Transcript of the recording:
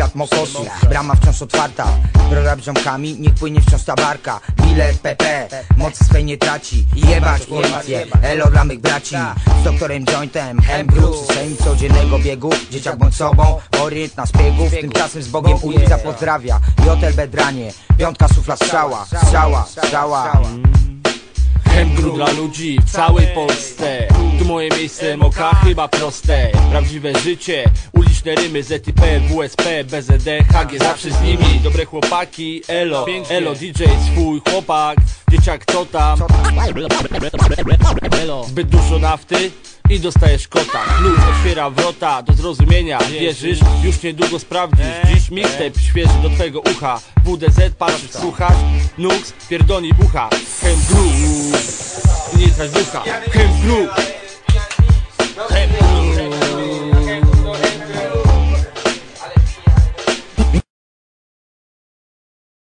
świat mokosu Brama wciąż otwarta, droga z ziomkami Niech płynie wciąż ta barka. Bilet PP, mocy swej nie traci. Jebać policję, elo dla mych braci. Z doktorem Jointem, M Group System codziennego biegu, dzieciak bądź sobą Orient na szpiegów, tymczasem z Bogiem ulica pozdrawia. Jotel Bedranie, piątka sufla strzała Strzała, strzała. Hemgru dla ludzi w całej Polsce Tu moje miejsce, moka chyba proste. Prawdziwe życie, uliczne rymy ZTP, WSP, BZD, HG Zawsze z nimi, dobre chłopaki, elo Elo DJ, swój chłopak Dzieciak co tam? Zbyt dużo nafty i dostajesz kota. Klucz otwiera wrota do zrozumienia Wierzysz? Już niedługo sprawdzisz. Dziś mixtape świeży do twojego ucha. WDZ patrzysz, słuchasz? Nux pierdoni bucha. Hem groove Nie trać ducha Hem groove